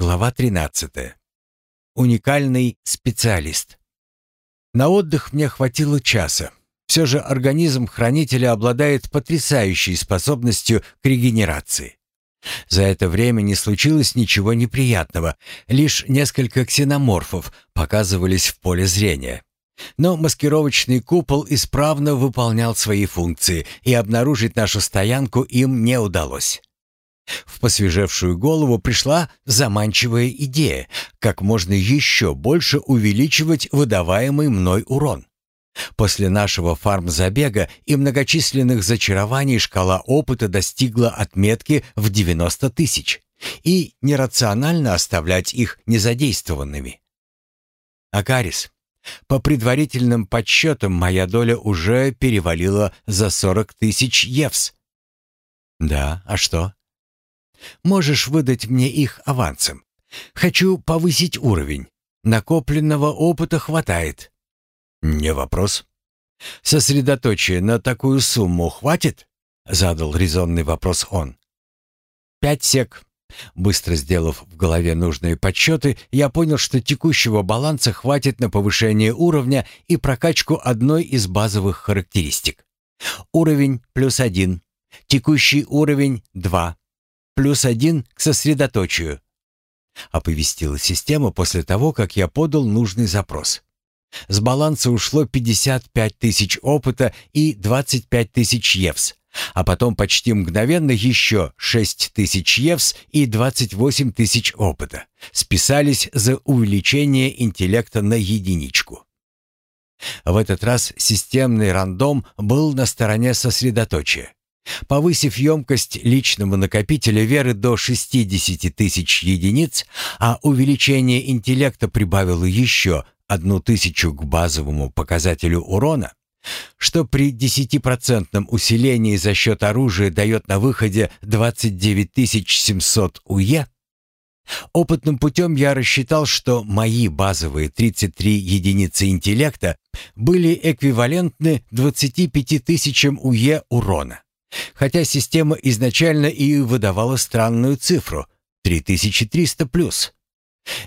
Глава 13. Уникальный специалист. На отдых мне хватило часа. Все же организм хранителя обладает потрясающей способностью к регенерации. За это время не случилось ничего неприятного, лишь несколько ксеноморфов показывались в поле зрения. Но маскировочный купол исправно выполнял свои функции, и обнаружить нашу стоянку им не удалось. В посвежевшую голову пришла заманчивая идея, как можно еще больше увеличивать выдаваемый мной урон. После нашего фармзабега и многочисленных зачарований шкала опыта достигла отметки в 90 тысяч, и нерационально оставлять их незадействованными. Акарис, по предварительным подсчетам моя доля уже перевалила за 40 тысяч евс. Да, а что? Можешь выдать мне их авансом. Хочу повысить уровень. Накопленного опыта хватает. Не вопрос. Сосредоточие на такую сумму хватит? Задал резонный вопрос он. Пять сек. Быстро сделав в голове нужные подсчеты, я понял, что текущего баланса хватит на повышение уровня и прокачку одной из базовых характеристик. Уровень плюс один. Текущий уровень два плюс один к сосредоточию», — оповестила система после того, как я подал нужный запрос. С баланса ушло 55 тысяч опыта и 25 тысяч евс, а потом почти мгновенно еще 6 тысяч евс и 28 тысяч опыта. Списались за увеличение интеллекта на единичку. В этот раз системный рандом был на стороне сосредоточия. Повысив емкость личного накопителя веры до 60 тысяч единиц, а увеличение интеллекта прибавило еще одну тысячу к базовому показателю урона, что при 10% усилении за счет оружия дает на выходе 29 700 УЕ, Опытным путем я рассчитал, что мои базовые 33 единицы интеллекта были эквивалентны 25 тысячам УЕ урона. Хотя система изначально и выдавала странную цифру — 3300 плюс.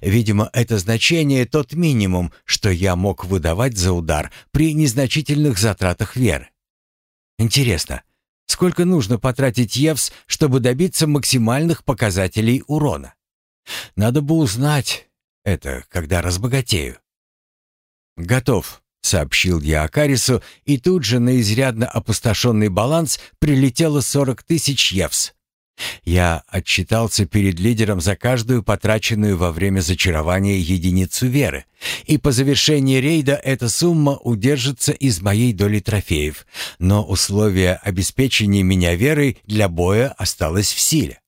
Видимо, это значение тот минимум, что я мог выдавать за удар при незначительных затратах веры. Интересно, сколько нужно потратить Евс, чтобы добиться максимальных показателей урона? Надо бы узнать это, когда разбогатею. Готов. — сообщил я Акарису, и тут же на изрядно опустошенный баланс прилетело сорок тысяч евс. Я отчитался перед лидером за каждую потраченную во время зачарования единицу веры, и по завершении рейда эта сумма удержится из моей доли трофеев, но условие обеспечения меня верой для боя осталось в силе.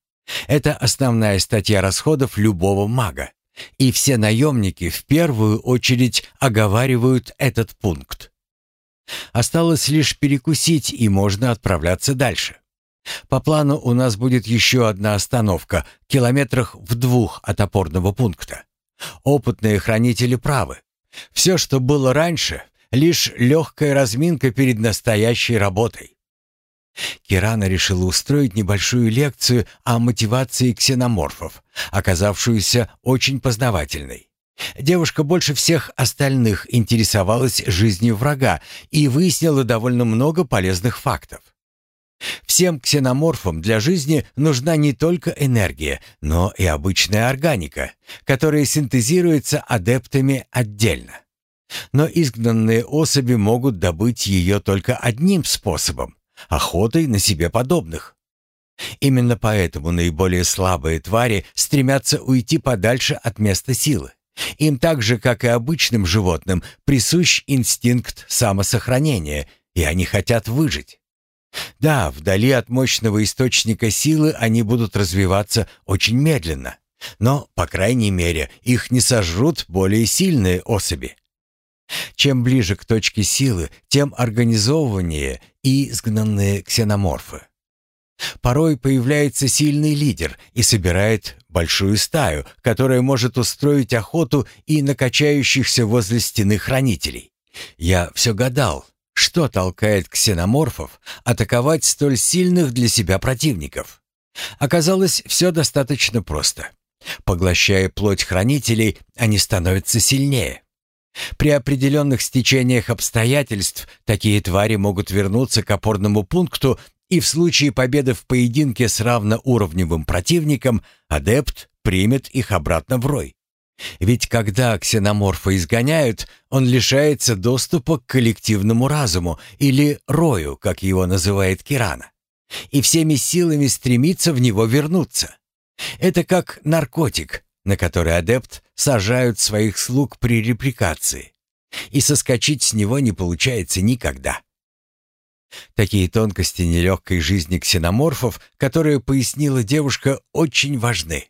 Это основная статья расходов любого мага. И все наемники в первую очередь оговаривают этот пункт. Осталось лишь перекусить, и можно отправляться дальше. По плану у нас будет еще одна остановка, километрах в двух от опорного пункта. Опытные хранители правы. Все, что было раньше, лишь легкая разминка перед настоящей работой. Кирана решила устроить небольшую лекцию о мотивации ксеноморфов, оказавшуюся очень познавательной. Девушка больше всех остальных интересовалась жизнью врага и выяснила довольно много полезных фактов. Всем ксеноморфам для жизни нужна не только энергия, но и обычная органика, которая синтезируется адептами отдельно. Но изгнанные особи могут добыть ее только одним способом охотой на себе подобных. Именно поэтому наиболее слабые твари стремятся уйти подальше от места силы. Им так же, как и обычным животным, присущ инстинкт самосохранения, и они хотят выжить. Да, вдали от мощного источника силы они будут развиваться очень медленно, но, по крайней мере, их не сожрут более сильные особи. Чем ближе к точке силы, тем организованнее и изгнанные ксеноморфы. Порой появляется сильный лидер и собирает большую стаю, которая может устроить охоту и на качающихся возле стены хранителей. Я все гадал, что толкает ксеноморфов атаковать столь сильных для себя противников. Оказалось, все достаточно просто. Поглощая плоть хранителей, они становятся сильнее. При определенных стечениях обстоятельств такие твари могут вернуться к опорному пункту, и в случае победы в поединке с равноуровневым противником адепт примет их обратно в рой. Ведь когда ксеноморфа изгоняют, он лишается доступа к коллективному разуму или рою, как его называет Кирана, и всеми силами стремится в него вернуться. Это как наркотик, на который адепт сажают своих слуг при репликации, и соскочить с него не получается никогда. Такие тонкости нелегкой жизни ксеноморфов, которые пояснила девушка, очень важны.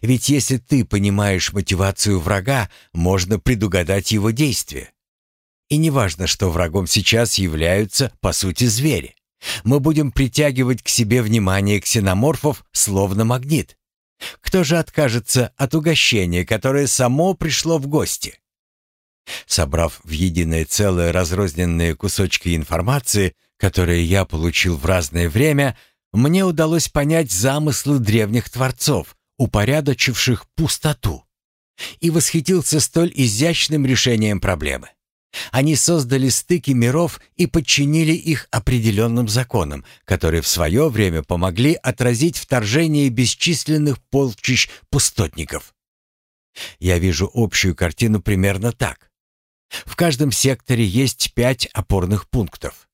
Ведь если ты понимаешь мотивацию врага, можно предугадать его действия. И неважно, что врагом сейчас являются, по сути, звери. Мы будем притягивать к себе внимание ксеноморфов словно магнит. Кто же откажется от угощения, которое само пришло в гости? Собрав в единое целое разрозненные кусочки информации, которые я получил в разное время, мне удалось понять замыслы древних творцов, упорядочивших пустоту, и восхитился столь изящным решением проблемы. Они создали стыки миров и подчинили их определенным законам, которые в свое время помогли отразить вторжение бесчисленных полчищ пустотников. Я вижу общую картину примерно так. В каждом секторе есть пять опорных пунктов.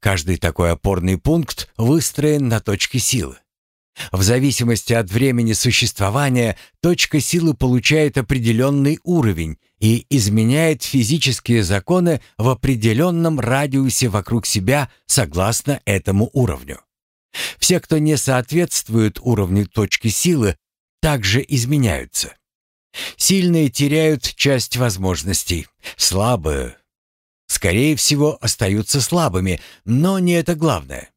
Каждый такой опорный пункт выстроен на точке силы. В зависимости от времени существования точка силы получает определенный уровень и изменяет физические законы в определенном радиусе вокруг себя согласно этому уровню. Все, кто не соответствует уровню точки силы, также изменяются. Сильные теряют часть возможностей, слабые, скорее всего, остаются слабыми, но не это главное.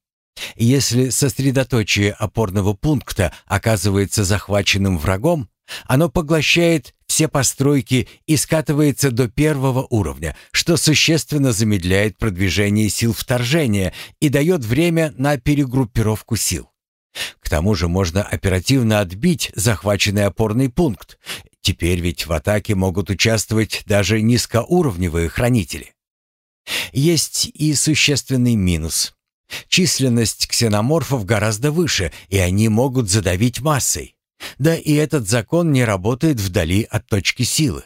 Если сосредоточие опорного пункта оказывается захваченным врагом, оно поглощает все постройки и скатывается до первого уровня, что существенно замедляет продвижение сил вторжения и дает время на перегруппировку сил. К тому же можно оперативно отбить захваченный опорный пункт. Теперь ведь в атаке могут участвовать даже низкоуровневые хранители. Есть и существенный минус. Численность ксеноморфов гораздо выше, и они могут задавить массой. Да и этот закон не работает вдали от точки силы.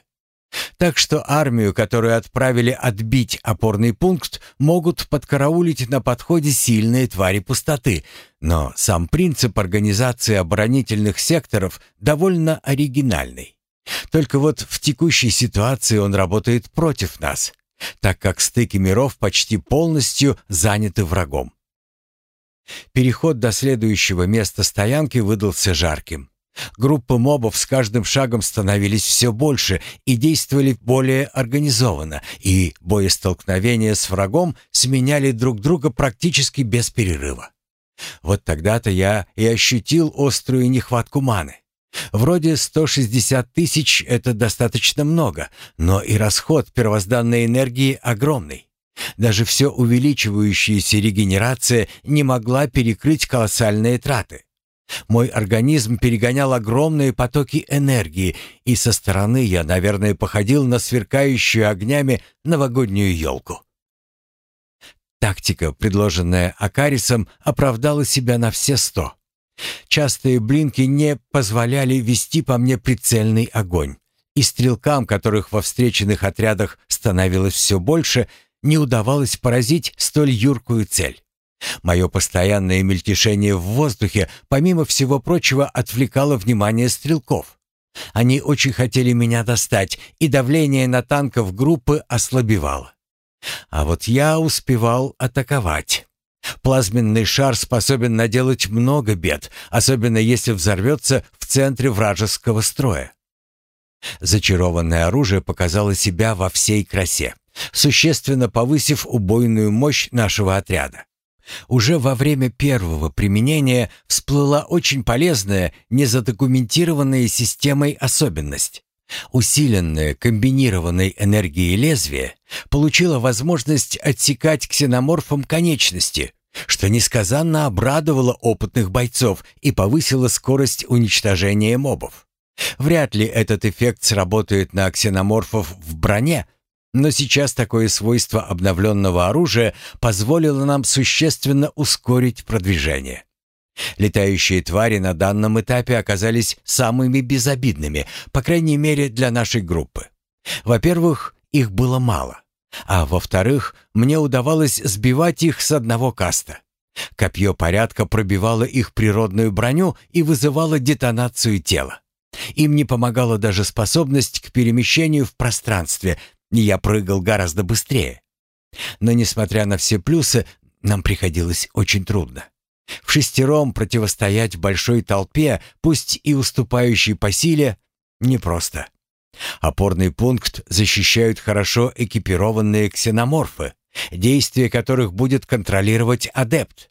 Так что армию, которую отправили отбить опорный пункт, могут подкараулить на подходе сильные твари пустоты. Но сам принцип организации оборонительных секторов довольно оригинальный. Только вот в текущей ситуации он работает против нас так как стыки миров почти полностью заняты врагом. Переход до следующего места стоянки выдался жарким. Группы мобов с каждым шагом становились все больше и действовали более организованно, и боестолкновения с врагом сменяли друг друга практически без перерыва. Вот тогда-то я и ощутил острую нехватку маны. Вроде 160 тысяч — это достаточно много, но и расход первозданной энергии огромный. Даже все увеличивающаяся регенерация не могла перекрыть колоссальные траты. Мой организм перегонял огромные потоки энергии, и со стороны я, наверное, походил на сверкающую огнями новогоднюю елку. Тактика, предложенная Акарисом, оправдала себя на все сто. Частые блинки не позволяли вести по мне прицельный огонь. И стрелкам, которых во встреченных отрядах становилось все больше, не удавалось поразить столь юркую цель. Мое постоянное мельтешение в воздухе, помимо всего прочего, отвлекало внимание стрелков. Они очень хотели меня достать, и давление на танков группы ослабевало. А вот я успевал атаковать. Плазменный шар способен наделать много бед, особенно если взорвется в центре вражеского строя. Зачарованное оружие показало себя во всей красе, существенно повысив убойную мощь нашего отряда. Уже во время первого применения всплыла очень полезная, незадокументированная системой особенность. Усиленное комбинированной энергией лезвие получило возможность отсекать ксеноморфам конечности, что несказанно обрадовало опытных бойцов и повысило скорость уничтожения мобов. Вряд ли этот эффект сработает на ксеноморфов в броне, но сейчас такое свойство обновленного оружия позволило нам существенно ускорить продвижение. Летающие твари на данном этапе оказались самыми безобидными, по крайней мере для нашей группы. Во-первых, их было мало. А во-вторых, мне удавалось сбивать их с одного каста. Копье порядка пробивало их природную броню и вызывало детонацию тела. Им не помогала даже способность к перемещению в пространстве, я прыгал гораздо быстрее. Но, несмотря на все плюсы, нам приходилось очень трудно. В шестером противостоять большой толпе, пусть и уступающей по силе, непросто. Опорный пункт защищают хорошо экипированные ксеноморфы, действия которых будет контролировать адепт.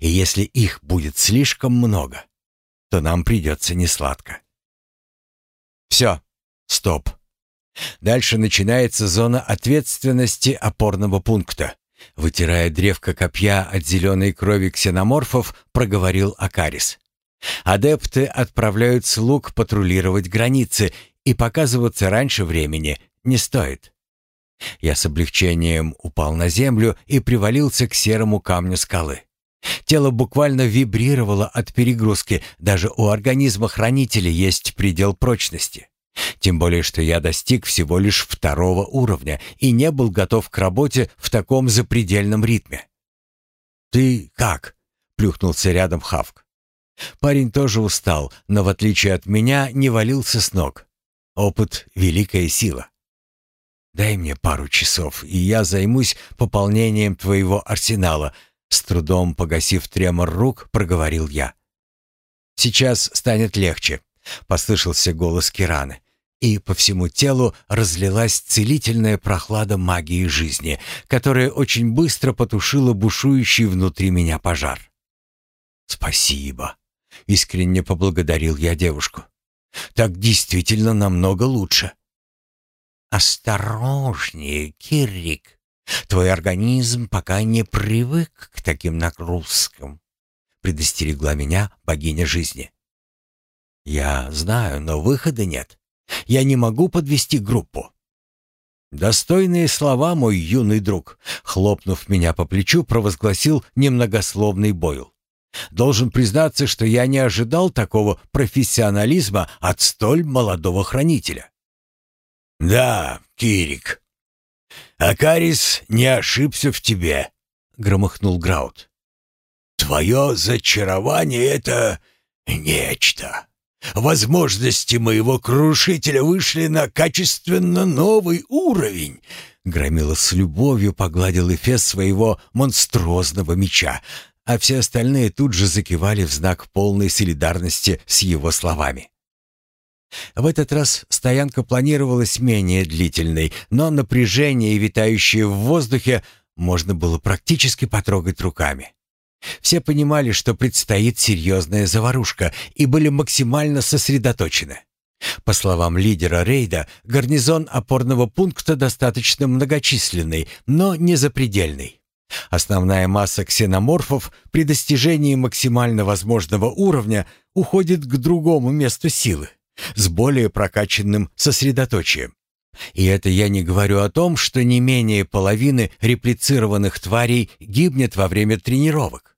И если их будет слишком много, то нам придется несладко. Все, стоп. Дальше начинается зона ответственности опорного пункта. Вытирая древко копья от зеленой крови ксеноморфов, проговорил Акарис. Адепты отправляют слуг патрулировать границы, и показываться раньше времени не стоит. Я с облегчением упал на землю и привалился к серому камню скалы. Тело буквально вибрировало от перегрузки, даже у организма хранителя есть предел прочности. Тем более, что я достиг всего лишь второго уровня и не был готов к работе в таком запредельном ритме. «Ты как?» — плюхнулся рядом Хавк. Парень тоже устал, но в отличие от меня не валился с ног. Опыт — великая сила. «Дай мне пару часов, и я займусь пополнением твоего арсенала», с трудом погасив тремор рук, проговорил я. «Сейчас станет легче», — послышался голос Кираны и по всему телу разлилась целительная прохлада магии жизни, которая очень быстро потушила бушующий внутри меня пожар. «Спасибо», — искренне поблагодарил я девушку. «Так действительно намного лучше». «Осторожнее, Кирик. Твой организм пока не привык к таким нагрузкам», — предостерегла меня богиня жизни. «Я знаю, но выхода нет. Я не могу подвести группу». «Достойные слова, мой юный друг», — хлопнув меня по плечу, провозгласил немногословный Бойл. «Должен признаться, что я не ожидал такого профессионализма от столь молодого хранителя». «Да, Кирик, Акарис не ошибся в тебе», — громыхнул Граут. «Твое зачарование — это нечто. Возможности моего крушителя вышли на качественно новый уровень. Громила с любовью погладил эфес своего монструозного меча, а все остальные тут же закивали в знак полной солидарности с его словами. В этот раз стоянка планировалась менее длительной, но напряжение, витающее в воздухе, можно было практически потрогать руками. Все понимали, что предстоит серьезная заварушка, и были максимально сосредоточены. По словам лидера рейда, гарнизон опорного пункта достаточно многочисленный, но не запредельный. Основная масса ксеноморфов при достижении максимально возможного уровня уходит к другому месту силы, с более прокачанным сосредоточием. И это я не говорю о том, что не менее половины реплицированных тварей гибнет во время тренировок.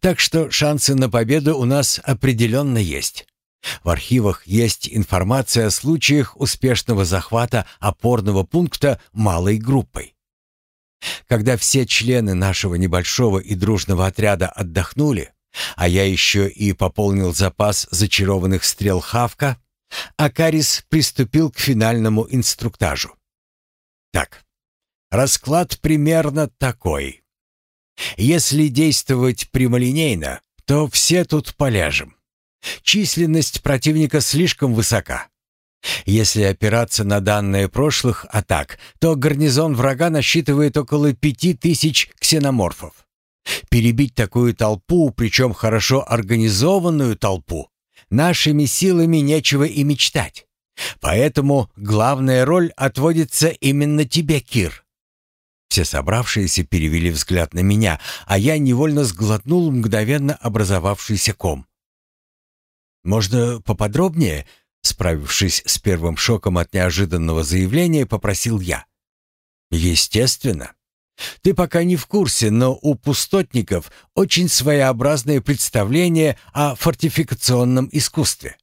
Так что шансы на победу у нас определенно есть. В архивах есть информация о случаях успешного захвата опорного пункта малой группой. Когда все члены нашего небольшого и дружного отряда отдохнули, а я еще и пополнил запас зачарованных стрел Хавка, Акарис приступил к финальному инструктажу. Так, расклад примерно такой. Если действовать прямолинейно, то все тут поляжем. Численность противника слишком высока. Если опираться на данные прошлых атак, то гарнизон врага насчитывает около пяти тысяч ксеноморфов. Перебить такую толпу, причем хорошо организованную толпу, нашими силами нечего и мечтать. Поэтому главная роль отводится именно тебе, Кир. Все собравшиеся перевели взгляд на меня, а я невольно сглотнул мгновенно образовавшийся ком. «Можно поподробнее?» Справившись с первым шоком от неожиданного заявления, попросил я. Естественно. Ты пока не в курсе, но у пустотников очень своеобразное представление о фортификационном искусстве.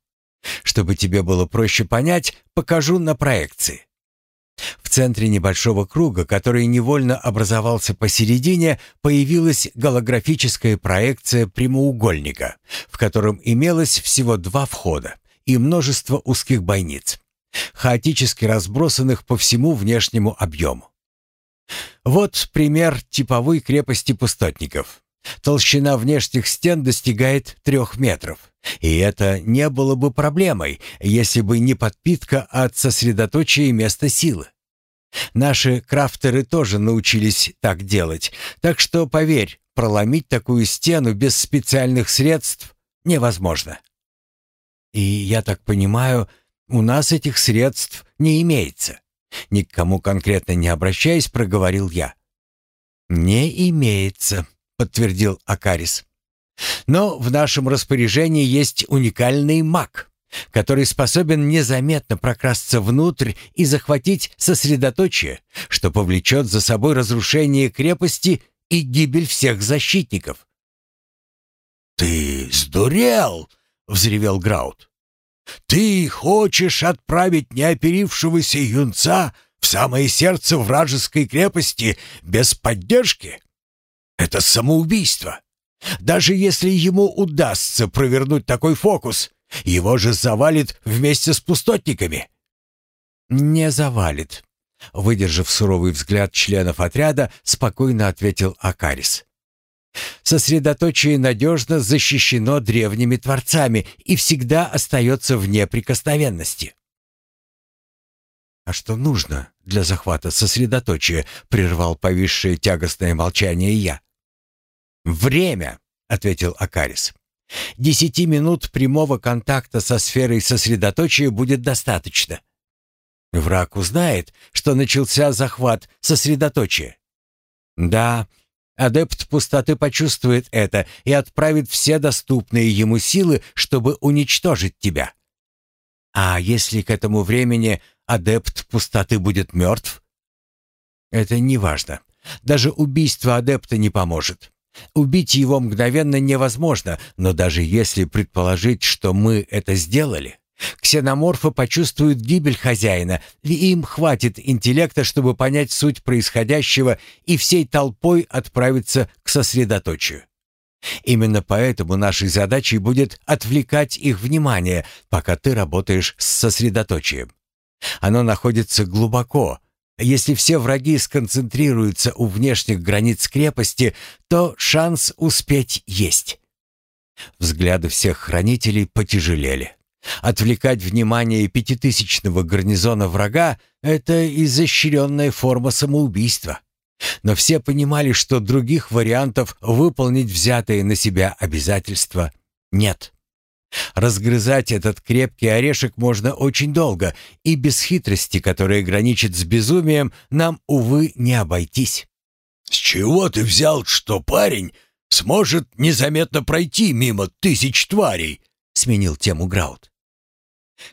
Чтобы тебе было проще понять, покажу на проекции. В центре небольшого круга, который невольно образовался посередине, появилась голографическая проекция прямоугольника, в котором имелось всего два входа и множество узких бойниц, хаотически разбросанных по всему внешнему объему. Вот пример типовой крепости пустотников. Толщина внешних стен достигает трех метров. И это не было бы проблемой, если бы не подпитка от сосредоточия места силы. Наши крафтеры тоже научились так делать, так что, поверь, проломить такую стену без специальных средств невозможно. И, я так понимаю, у нас этих средств не имеется. Ни к кому конкретно не обращаясь, проговорил я. «Не имеется», — подтвердил Акарис. «Но в нашем распоряжении есть уникальный маг, который способен незаметно прокрасться внутрь и захватить сосредоточие, что повлечет за собой разрушение крепости и гибель всех защитников». «Ты сдурел!» — взревел Граут. «Ты хочешь отправить неоперившегося юнца в самое сердце вражеской крепости без поддержки? Это самоубийство. Даже если ему удастся провернуть такой фокус, его же завалит вместе с пустотниками». «Не завалит», — выдержав суровый взгляд членов отряда, спокойно ответил Акарис. Сосредоточие надежно защищено древними творцами и всегда остается в неприкосновенности. «А что нужно для захвата сосредоточия?» — прервал повисшее тягостное молчание я. «Время!» — ответил Акарис. «Десяти минут прямого контакта со сферой сосредоточия будет достаточно. Враг узнает, что начался захват сосредоточия. Да, Адепт пустоты почувствует это и отправит все доступные ему силы, чтобы уничтожить тебя. А если к этому времени адепт пустоты будет мертв? Это не важно. Даже убийство адепта не поможет. Убить его мгновенно невозможно, но даже если предположить, что мы это сделали, Ксеноморфы почувствуют гибель хозяина, и им хватит интеллекта, чтобы понять суть происходящего и всей толпой отправиться к сосредоточию. Именно поэтому нашей задачей будет отвлекать их внимание, пока ты работаешь с сосредоточием. Оно находится глубоко. Если все враги сконцентрируются у внешних границ крепости, то шанс успеть есть. Взгляды всех хранителей потяжелели. Отвлекать внимание пятитысячного гарнизона врага — это изощренная форма самоубийства. Но все понимали, что других вариантов выполнить взятые на себя обязательства нет. Разгрызать этот крепкий орешек можно очень долго, и без хитрости, которая граничит с безумием, нам, увы, не обойтись. «С чего ты взял, что парень сможет незаметно пройти мимо тысяч тварей?» — сменил тему Граут.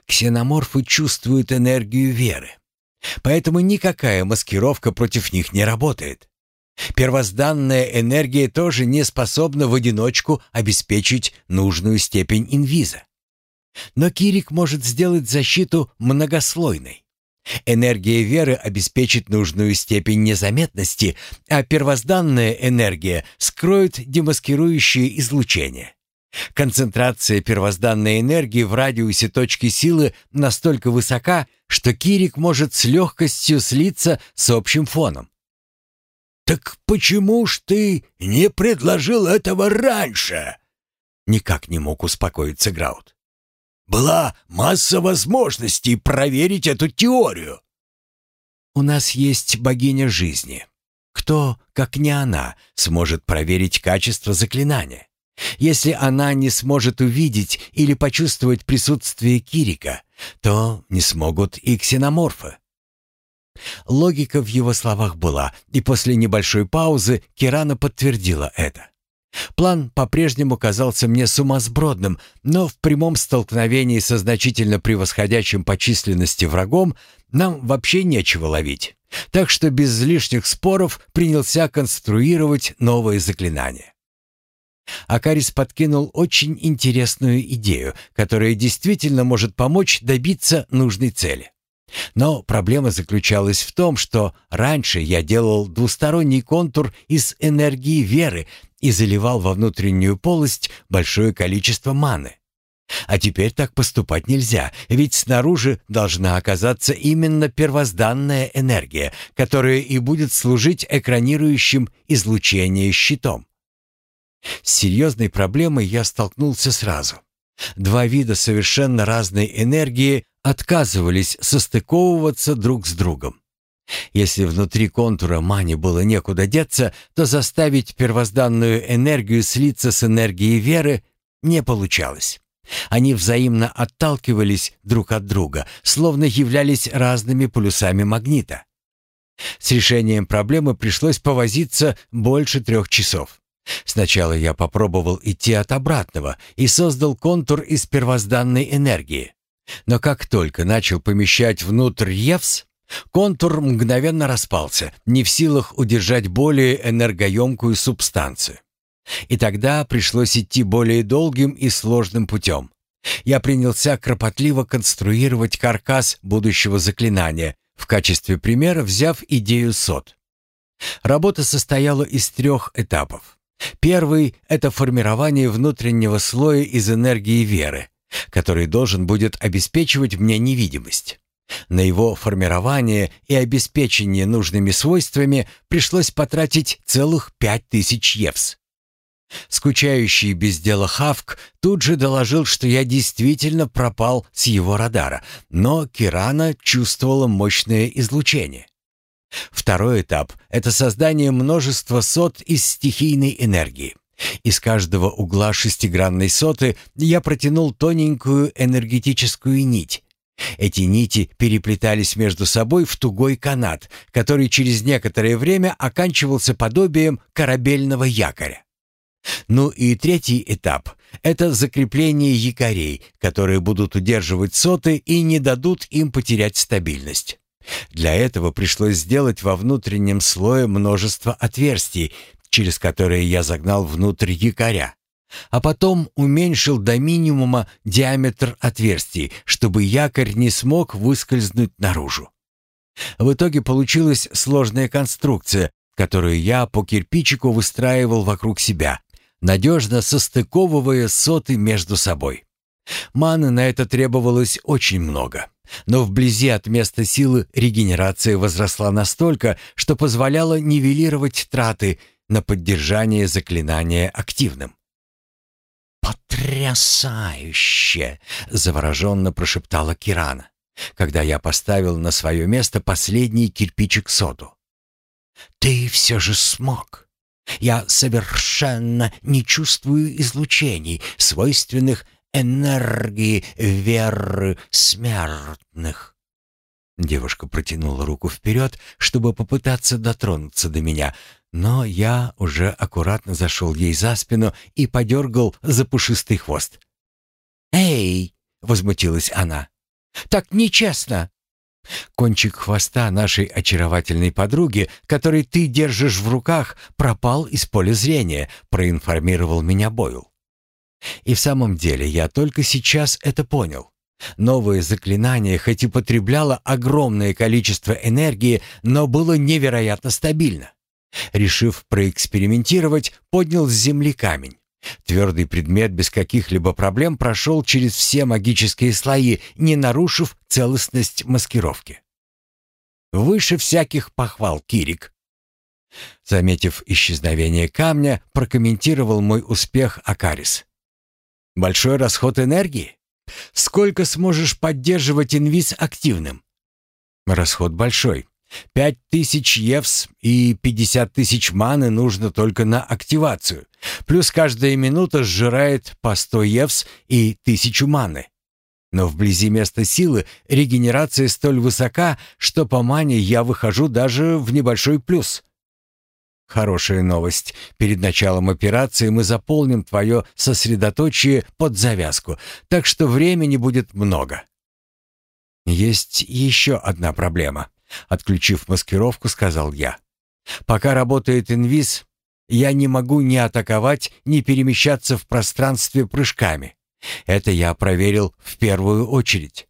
Ксеноморфы чувствуют энергию веры. Поэтому никакая маскировка против них не работает. Первозданная энергия тоже не способна в одиночку обеспечить нужную степень инвиза. Но Кирик может сделать защиту многослойной. Энергия веры обеспечит нужную степень незаметности, а первозданная энергия скроет демаскирующее излучение. Концентрация первозданной энергии в радиусе точки силы настолько высока, что Кирик может с легкостью слиться с общим фоном. «Так почему ж ты не предложил этого раньше?» Никак не мог успокоиться Граут. «Была масса возможностей проверить эту теорию». «У нас есть богиня жизни. Кто, как не она, сможет проверить качество заклинания?» Если она не сможет увидеть или почувствовать присутствие Кирика, то не смогут и ксеноморфы. Логика в его словах была, и после небольшой паузы Кирана подтвердила это. План по-прежнему казался мне сумасбродным, но в прямом столкновении со значительно превосходящим по численности врагом нам вообще нечего ловить. Так что без лишних споров принялся конструировать новое заклинание. Акарис подкинул очень интересную идею, которая действительно может помочь добиться нужной цели. Но проблема заключалась в том, что раньше я делал двусторонний контур из энергии веры и заливал во внутреннюю полость большое количество маны. А теперь так поступать нельзя, ведь снаружи должна оказаться именно первозданная энергия, которая и будет служить экранирующим излучение щитом. С серьезной проблемой я столкнулся сразу. Два вида совершенно разной энергии отказывались состыковываться друг с другом. Если внутри контура мани было некуда деться, то заставить первозданную энергию слиться с энергией веры не получалось. Они взаимно отталкивались друг от друга, словно являлись разными полюсами магнита. С решением проблемы пришлось повозиться больше трех часов. Сначала я попробовал идти от обратного и создал контур из первозданной энергии. Но как только начал помещать внутрь Евс, контур мгновенно распался, не в силах удержать более энергоемкую субстанцию. И тогда пришлось идти более долгим и сложным путем. Я принялся кропотливо конструировать каркас будущего заклинания, в качестве примера взяв идею сот. Работа состояла из трех этапов. Первый — это формирование внутреннего слоя из энергии веры, который должен будет обеспечивать мне невидимость. На его формирование и обеспечение нужными свойствами пришлось потратить целых пять тысяч евс. Скучающий без дела Хавк тут же доложил, что я действительно пропал с его радара, но Кирана чувствовала мощное излучение. Второй этап — это создание множества сот из стихийной энергии. Из каждого угла шестигранной соты я протянул тоненькую энергетическую нить. Эти нити переплетались между собой в тугой канат, который через некоторое время оканчивался подобием корабельного якоря. Ну и третий этап — это закрепление якорей, которые будут удерживать соты и не дадут им потерять стабильность. Для этого пришлось сделать во внутреннем слое множество отверстий, через которые я загнал внутрь якоря, а потом уменьшил до минимума диаметр отверстий, чтобы якорь не смог выскользнуть наружу. В итоге получилась сложная конструкция, которую я по кирпичику выстраивал вокруг себя, надежно состыковывая соты между собой. Маны на это требовалось очень много. Но вблизи от места силы регенерация возросла настолько, что позволяла нивелировать траты на поддержание заклинания активным. «Потрясающе!» — завороженно прошептала Кирана, когда я поставил на свое место последний кирпичик соду. «Ты все же смог. Я совершенно не чувствую излучений, свойственных энергии веры смертных. Девушка протянула руку вперед, чтобы попытаться дотронуться до меня, но я уже аккуратно зашел ей за спину и подергал за пушистый хвост. «Эй!» — возмутилась она. «Так нечестно!» Кончик хвоста нашей очаровательной подруги, который ты держишь в руках, пропал из поля зрения, проинформировал меня Бойл. И в самом деле я только сейчас это понял. Новое заклинание хоть и потребляло огромное количество энергии, но было невероятно стабильно. Решив проэкспериментировать, поднял с земли камень. Твердый предмет без каких-либо проблем прошел через все магические слои, не нарушив целостность маскировки. Выше всяких похвал, Кирик. Заметив исчезновение камня, прокомментировал мой успех Акарис. Большой расход энергии? Сколько сможешь поддерживать инвиз активным? Расход большой. Пять тысяч евс и пятьдесят тысяч маны нужно только на активацию. Плюс каждая минута сжирает по сто евс и тысячу маны. Но вблизи места силы регенерация столь высока, что по мане я выхожу даже в небольшой плюс. Хорошая новость. Перед началом операции мы заполним твое сосредоточие под завязку, так что времени будет много. Есть еще одна проблема. Отключив маскировку, сказал я. Пока работает инвиз, я не могу ни атаковать, ни перемещаться в пространстве прыжками. Это я проверил в первую очередь.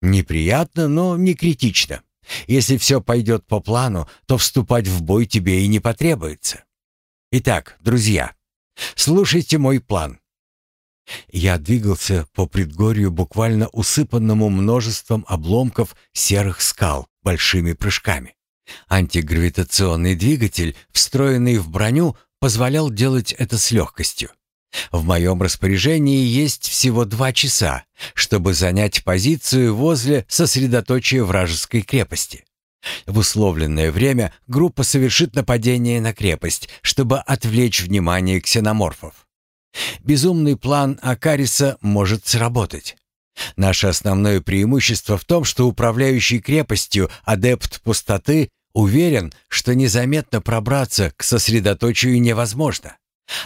Неприятно, но не критично. Если все пойдет по плану, то вступать в бой тебе и не потребуется. Итак, друзья, слушайте мой план. Я двигался по предгорью, буквально усыпанному множеством обломков серых скал большими прыжками. Антигравитационный двигатель, встроенный в броню, позволял делать это с легкостью. В моем распоряжении есть всего два часа, чтобы занять позицию возле сосредоточия вражеской крепости. В условленное время группа совершит нападение на крепость, чтобы отвлечь внимание ксеноморфов. Безумный план Акариса может сработать. Наше основное преимущество в том, что управляющий крепостью адепт пустоты уверен, что незаметно пробраться к сосредоточию невозможно.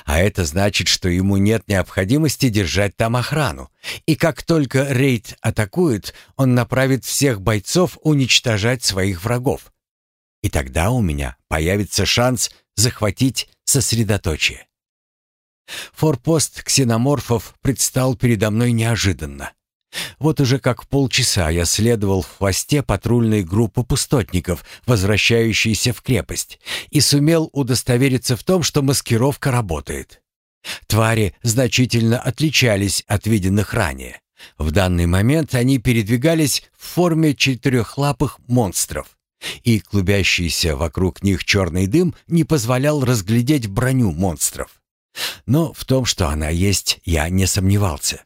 А это значит, что ему нет необходимости держать там охрану. И как только рейд атакует, он направит всех бойцов уничтожать своих врагов. И тогда у меня появится шанс захватить сосредоточие. Форпост ксеноморфов предстал передо мной неожиданно. Вот уже как полчаса я следовал в хвосте патрульной группы пустотников, возвращающейся в крепость, и сумел удостовериться в том, что маскировка работает. Твари значительно отличались от виденных ранее. В данный момент они передвигались в форме четырехлапых монстров, и клубящийся вокруг них черный дым не позволял разглядеть броню монстров. Но в том, что она есть, я не сомневался.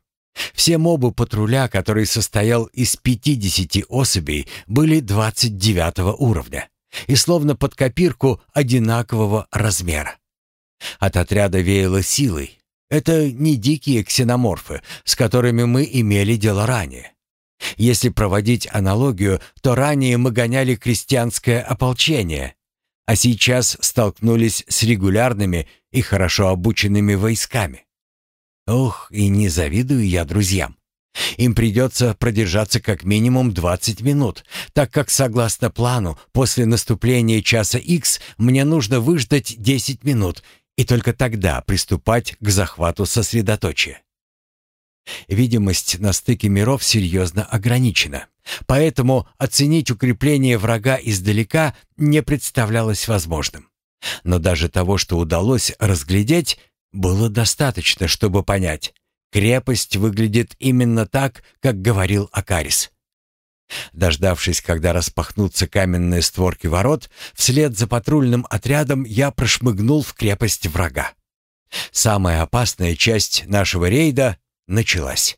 Все мобы патруля, который состоял из 50 особей, были 29 уровня и словно под копирку одинакового размера. От отряда веяло силой. Это не дикие ксеноморфы, с которыми мы имели дело ранее. Если проводить аналогию, то ранее мы гоняли крестьянское ополчение, а сейчас столкнулись с регулярными и хорошо обученными войсками. Ох, и не завидую я друзьям. Им придется продержаться как минимум 20 минут, так как, согласно плану, после наступления часа X мне нужно выждать 10 минут и только тогда приступать к захвату сосредоточия. Видимость на стыке миров серьезно ограничена, поэтому оценить укрепление врага издалека не представлялось возможным. Но даже того, что удалось разглядеть, было достаточно, чтобы понять. Крепость выглядит именно так, как говорил Акарис. Дождавшись, когда распахнутся каменные створки ворот, вслед за патрульным отрядом я прошмыгнул в крепость врага. Самая опасная часть нашего рейда началась.